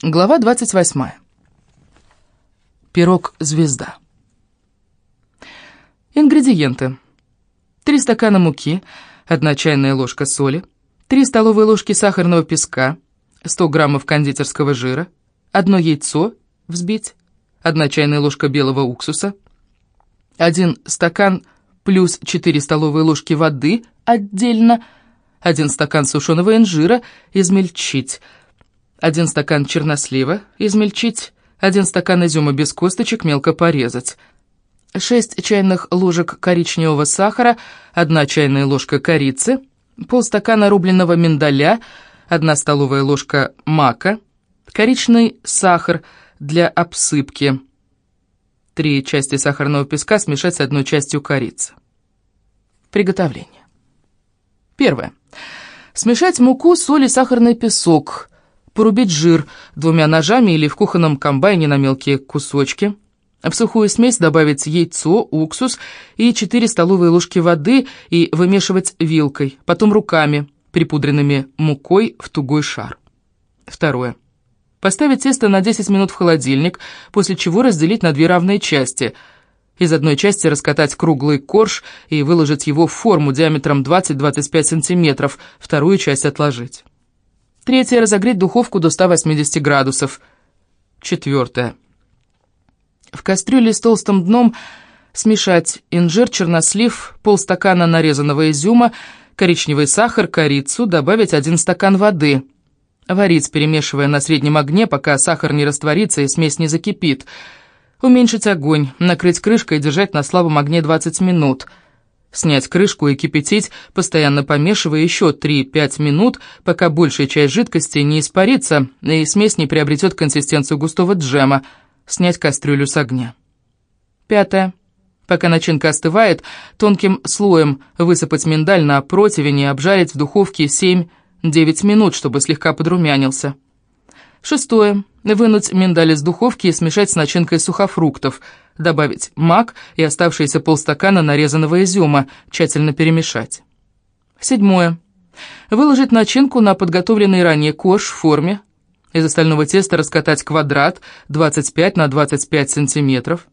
Глава 28. Пирог «Звезда». Ингредиенты. 3 стакана муки, 1 чайная ложка соли, 3 столовые ложки сахарного песка, 100 граммов кондитерского жира, 1 яйцо взбить, 1 чайная ложка белого уксуса, 1 стакан плюс 4 столовые ложки воды отдельно, 1 стакан сушеного инжира измельчить, 1 стакан чернослива измельчить, 1 стакан изюма без косточек мелко порезать, 6 чайных ложек коричневого сахара, 1 чайная ложка корицы, полстакана рубленого миндаля, 1 столовая ложка мака, коричный сахар для обсыпки, 3 части сахарного песка смешать с одной частью корицы. Приготовление. Первое. Смешать муку, соль и сахарный песок – порубить жир двумя ножами или в кухонном комбайне на мелкие кусочки. В сухую смесь добавить яйцо, уксус и 4 столовые ложки воды и вымешивать вилкой, потом руками, припудренными мукой в тугой шар. Второе. Поставить тесто на 10 минут в холодильник, после чего разделить на две равные части. Из одной части раскатать круглый корж и выложить его в форму диаметром 20-25 см, вторую часть отложить. Третье – разогреть духовку до 180 градусов. Четвертое. В кастрюле с толстым дном смешать инжир, чернослив, полстакана нарезанного изюма, коричневый сахар, корицу, добавить один стакан воды. Варить, перемешивая на среднем огне, пока сахар не растворится и смесь не закипит. Уменьшить огонь, накрыть крышкой и держать на слабом огне 20 минут – Снять крышку и кипятить, постоянно помешивая еще 3-5 минут, пока большая часть жидкости не испарится и смесь не приобретет консистенцию густого джема. Снять кастрюлю с огня. Пятое. Пока начинка остывает, тонким слоем высыпать миндаль на противень и обжарить в духовке 7-9 минут, чтобы слегка подрумянился. Шестое. Вынуть миндаль из духовки и смешать с начинкой сухофруктов. Добавить мак и оставшиеся полстакана нарезанного изюма, тщательно перемешать. Седьмое. Выложить начинку на подготовленный ранее корж в форме. Из остального теста раскатать квадрат 25 на 25 сантиметров.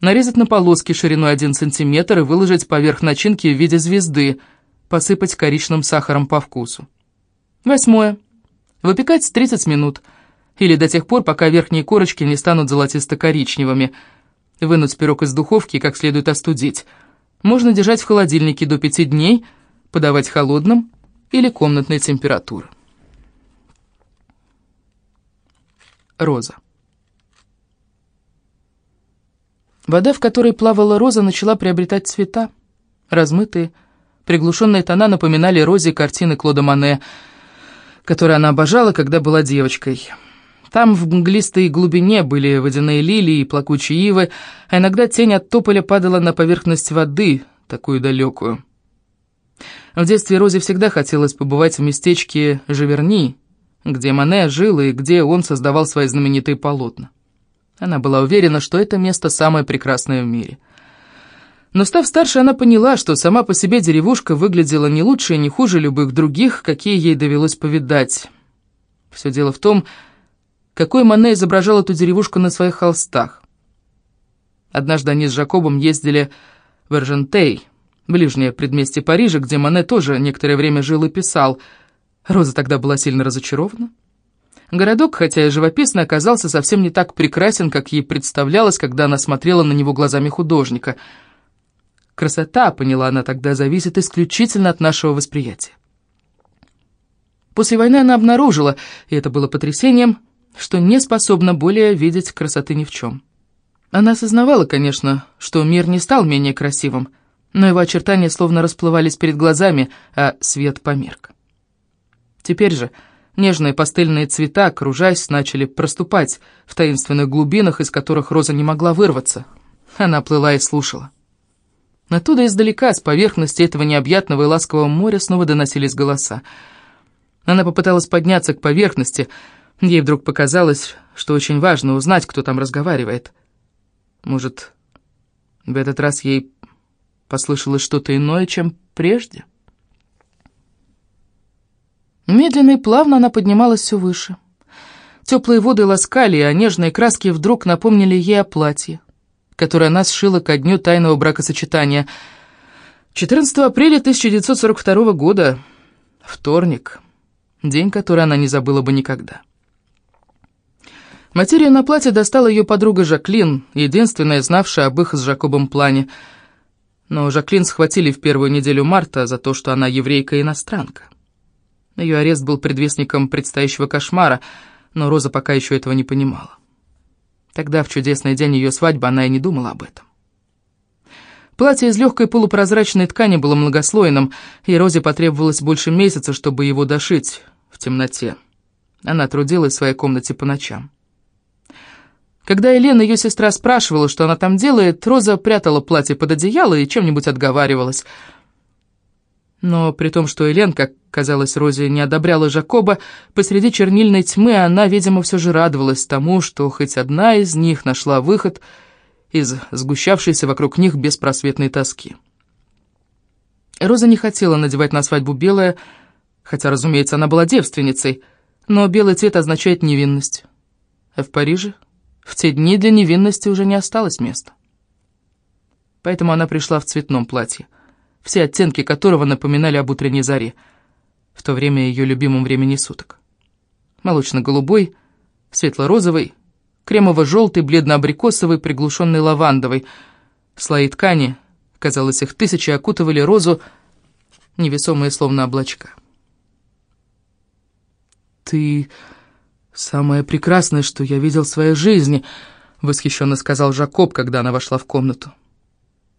Нарезать на полоски шириной 1 сантиметр и выложить поверх начинки в виде звезды. Посыпать коричневым сахаром по вкусу. Восьмое. Выпекать 30 минут, или до тех пор, пока верхние корочки не станут золотисто-коричневыми. Вынуть пирог из духовки и как следует остудить. Можно держать в холодильнике до 5 дней, подавать холодным или комнатной температуры. Роза. Вода, в которой плавала роза, начала приобретать цвета. Размытые, приглушенные тона напоминали розе картины Клода Мане – который она обожала, когда была девочкой. Там в мглистой глубине были водяные лилии и плакучие ивы, а иногда тень от тополя падала на поверхность воды, такую далекую. В детстве Розе всегда хотелось побывать в местечке Живерни, где Мане жил и где он создавал свои знаменитые полотна. Она была уверена, что это место самое прекрасное в мире — но став старше, она поняла, что сама по себе деревушка выглядела не лучше и не хуже любых других, какие ей довелось повидать. Все дело в том, какой Мане изображал эту деревушку на своих холстах. Однажды они с Жакобом ездили в Эржентей, ближнее предместье Парижа, где Мане тоже некоторое время жил и писал. Роза тогда была сильно разочарована. Городок, хотя и живописный, оказался совсем не так прекрасен, как ей представлялось, когда она смотрела на него глазами художника — Красота, поняла она тогда, зависит исключительно от нашего восприятия. После войны она обнаружила, и это было потрясением, что не способна более видеть красоты ни в чем. Она осознавала, конечно, что мир не стал менее красивым, но его очертания словно расплывались перед глазами, а свет померк. Теперь же нежные пастельные цвета, кружась, начали проступать в таинственных глубинах, из которых Роза не могла вырваться. Она плыла и слушала. Оттуда издалека, с поверхности этого необъятного и ласкового моря, снова доносились голоса. Она попыталась подняться к поверхности. Ей вдруг показалось, что очень важно узнать, кто там разговаривает. Может, в этот раз ей послышалось что-то иное, чем прежде? Медленно и плавно она поднималась все выше. Теплые воды ласкали, а нежные краски вдруг напомнили ей о платье, которое она сшила ко дню тайного бракосочетания. 14 апреля 1942 года, вторник, день, который она не забыла бы никогда. Материю на платье достала ее подруга Жаклин, единственная, знавшая об их с Жакобом плане. Но Жаклин схватили в первую неделю марта за то, что она еврейка-иностранка. Ее арест был предвестником предстоящего кошмара, но Роза пока еще этого не понимала. Тогда, в чудесный день ее свадьбы, она и не думала об этом. Платье из легкой полупрозрачной ткани было многослойным, и Розе потребовалось больше месяца, чтобы его дошить в темноте. Она трудилась в своей комнате по ночам. Когда Елена, ее сестра, спрашивала, что она там делает, Роза прятала платье под одеяло и чем-нибудь отговаривалась. Но при том, что Елен, как казалось Розе, не одобряла Жакоба, посреди чернильной тьмы она, видимо, все же радовалась тому, что хоть одна из них нашла выход из сгущавшейся вокруг них беспросветной тоски. Роза не хотела надевать на свадьбу белое, хотя, разумеется, она была девственницей, но белый цвет означает невинность. А в Париже в те дни для невинности уже не осталось места. Поэтому она пришла в цветном платье, все оттенки которого напоминали об утренней заре, в то время ее любимом времени суток. Молочно-голубой, светло-розовый, кремово-желтый, бледно-абрикосовый, приглушенный лавандовый. Слои ткани, казалось, их тысячи окутывали розу, невесомые словно облачка. «Ты «Самое прекрасное, что я видел в своей жизни», — восхищенно сказал Жакоб, когда она вошла в комнату.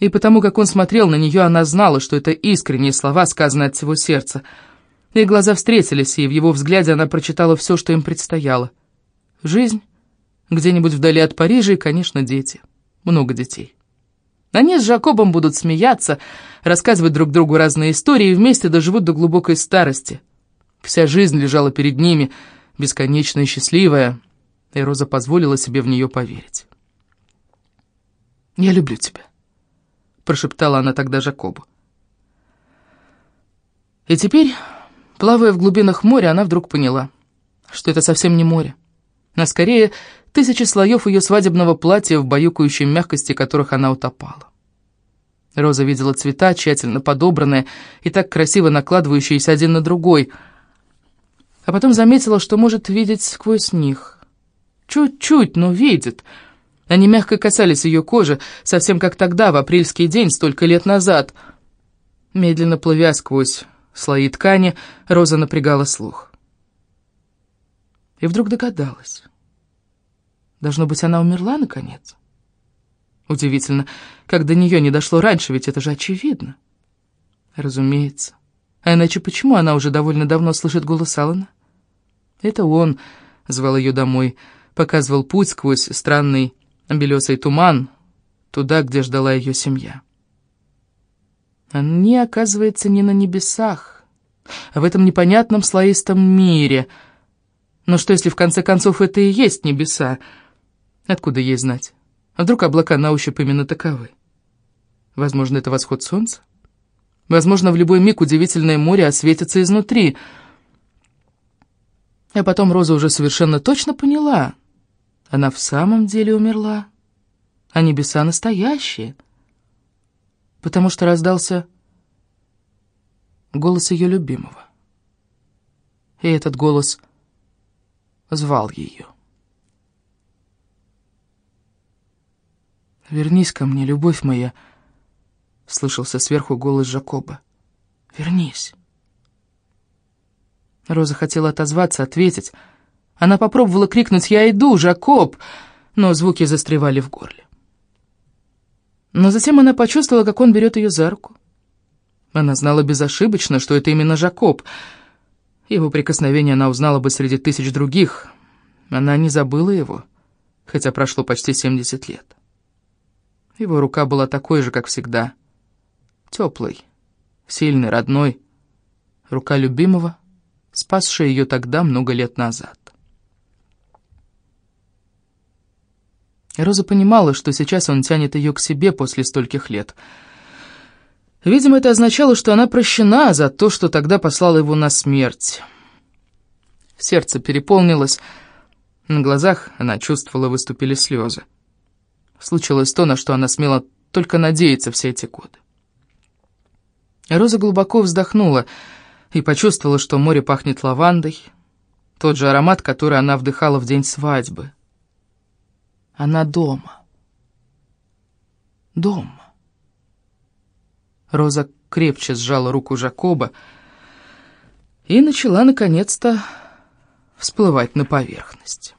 И потому, как он смотрел на нее, она знала, что это искренние слова, сказанные от всего сердца. Их глаза встретились, и в его взгляде она прочитала все, что им предстояло. Жизнь, где-нибудь вдали от Парижа и, конечно, дети. Много детей. Они с Жакобом будут смеяться, рассказывать друг другу разные истории и вместе доживут до глубокой старости. Вся жизнь лежала перед ними — бесконечная и счастливая, и Роза позволила себе в нее поверить. «Я люблю тебя», — прошептала она тогда Жакобу. И теперь, плавая в глубинах моря, она вдруг поняла, что это совсем не море, а скорее тысячи слоев ее свадебного платья в баюкающей мягкости которых она утопала. Роза видела цвета, тщательно подобранные и так красиво накладывающиеся один на другой — а потом заметила, что может видеть сквозь них. Чуть-чуть, но видит. Они мягко касались ее кожи, совсем как тогда, в апрельский день, столько лет назад. Медленно плывя сквозь слои ткани, Роза напрягала слух. И вдруг догадалась. Должно быть, она умерла, наконец. Удивительно, как до нее не дошло раньше, ведь это же очевидно. Разумеется. А иначе почему она уже довольно давно слышит голос Алана? Это он звал ее домой, показывал путь сквозь странный белесый туман, туда, где ждала ее семья. Они, оказывается, не на небесах, а в этом непонятном слоистом мире. Но что, если в конце концов это и есть небеса? Откуда ей знать? А вдруг облака на ощупь именно таковы? Возможно, это восход солнца? Возможно, в любой миг удивительное море осветится изнутри. А потом Роза уже совершенно точно поняла. Она в самом деле умерла. А небеса настоящие. Потому что раздался голос ее любимого. И этот голос звал ее. «Вернись ко мне, любовь моя», — слышался сверху голос Жакоба. «Вернись». Роза хотела отозваться, ответить. Она попробовала крикнуть «Я иду, Жакоб!», но звуки застревали в горле. Но затем она почувствовала, как он берет ее за руку. Она знала безошибочно, что это именно Жакоб. Его прикосновение она узнала бы среди тысяч других. Она не забыла его, хотя прошло почти 70 лет. Его рука была такой же, как всегда — Теплый, сильный, родной. Рука любимого, спасшая ее тогда, много лет назад. Роза понимала, что сейчас он тянет ее к себе после стольких лет. Видимо, это означало, что она прощена за то, что тогда послала его на смерть. Сердце переполнилось, На глазах она чувствовала, выступили слезы. Случилось то, на что она смела только надеяться все эти годы. Роза глубоко вздохнула и почувствовала, что море пахнет лавандой, тот же аромат, который она вдыхала в день свадьбы. Она дома. Дома. Роза крепче сжала руку Жакоба и начала, наконец-то, всплывать на поверхность.